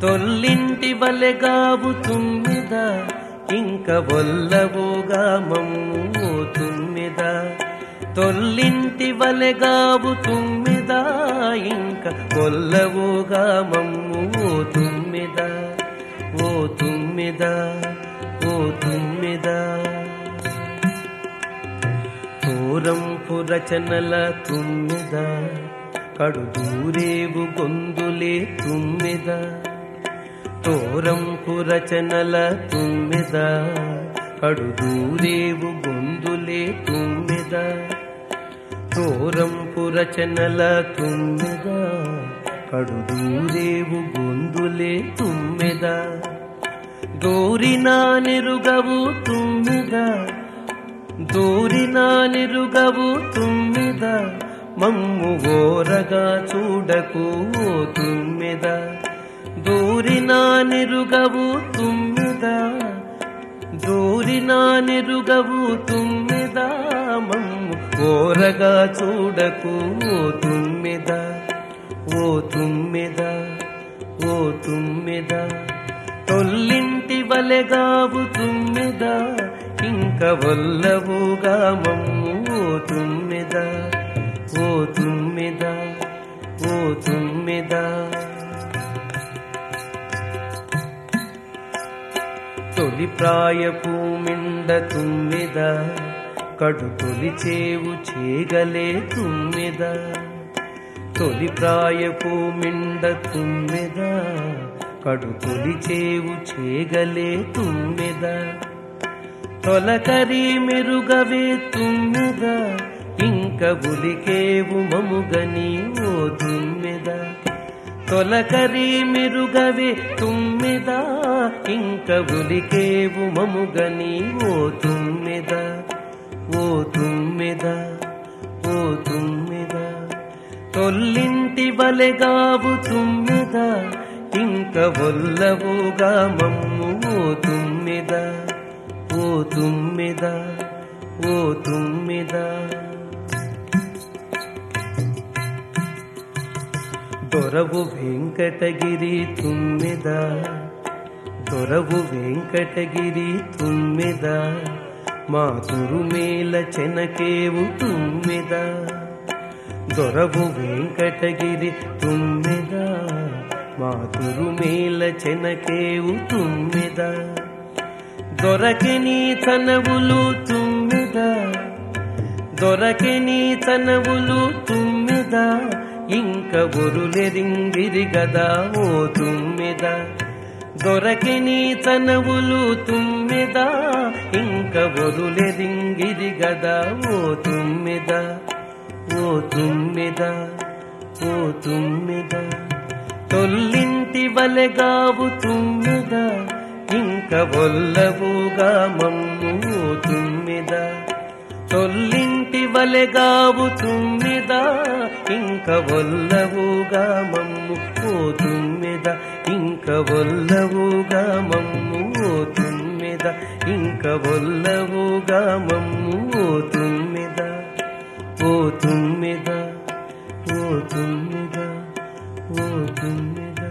తొల్లింటి వలెగావు తుమ్మిద ఇంక వల్లవోగా మమ్ము తుమ్మిద తొల్లింటి వలెగావు తుమ్మిద ఇంక వల్లవోగా మమ్ము ఓ తుమ్మిద ఓ తుమ్మిద ఓ తుమ్మిద. పూరంపు రచనల తుమ్మిద కడు దూరేవు గొందులే తుమ్మిద. తోరంపు రచనల తుమ్మిద కడుదూరేవు గొందులే తుమ్మిద. తోరంపు రచనల తుమ్మిద కడుదూరేవు గొందులే తుమ్మిద. దూరినా నిరుగవు తుమ్మిద దూరినా నిరుగవు తుమ్మిద. మమ్ము ఓరగా చూడకు ఓ దూరినా నిరుగవు తుమ్మిద దూరినా నిరుగవు తుమ్మిద మమ్ము ఓరగా చూడకు ఓ తుమ్మిద ఓ తుమ్మిద ఓ తుమ్మిద. తొల్లింటి వలెగావు తుమ్మిద ఇంక వల్లవుగా మమ్ము ఓ తుమ్మిద ఓ తుమ్మిద ఓ తుమ్మిదా. తొలి ప్రాయపు మిండ తుమ్మిద కడు తొలి చేవు చేగలే తుమ్మిద. తొలి ప్రాయపు మిండ తుమ్మిద కడు తొలి చేవు చేగలే తుమ్మిద. తొలకరి మెరుగవే తుమ్మిద ఇంక ఉలికేవు మముగని ఓ తుమ్మిద తొలకరి మిరుగవే తుమ్మిద ఇంక బులికేవు మముగని ఓ తుమ్మిద ఓ తుమ్మిద ఓ తుమ్మిద. తొల్లింటి వలెగావు తుమ్మిద ఇంక ఒల్లవుగా మమ్ము ఓ తుమ్మిద ఓ తుమ్మిద ఓ తుమ్మిద. దొరవు వెంకటగిరి తుమ్మిద దొరవు వెంకటగిరి తుమ్మిద మా తురుమేల చెనకేవు తుమ్మిద దొరవు వెంకటగిరి తుమ్మిద మా తురుమేల చెనకేవు తుమ్మిద దొరకని తనవులు తుమ్మిద దొరకని తనవులు తుమ్మిద ఇంక ఒరులెరింగిరి గదా ఓ తుమ్మిద. దొరకిని తనవులు తుమ్మిద. ఇంక ఒరులెరింగిరి గదా ఓ తుమ్మిద. ఓ తుమ్మిద ఓ తుమ్మిద. తొల్లింటి వలెగావు తుమ్మిద. ఇంక ఒల్లవుగా మమ్ము ఓ తుమ్మిద. తొల్లింటి వలెగావు తుమ్మిద. ఇంక వల్లవుగా మమ్ము ఓ తుమ్మిద ఇంక వల్లవుగా మమ్ము ఓ తుమ్మిద ఇంక వల్లవుగా మమ్ము ఓ తుమ్మిద ఓ తుమ్మిద ఓ తుమ్మిద ఓ తుమ్మిద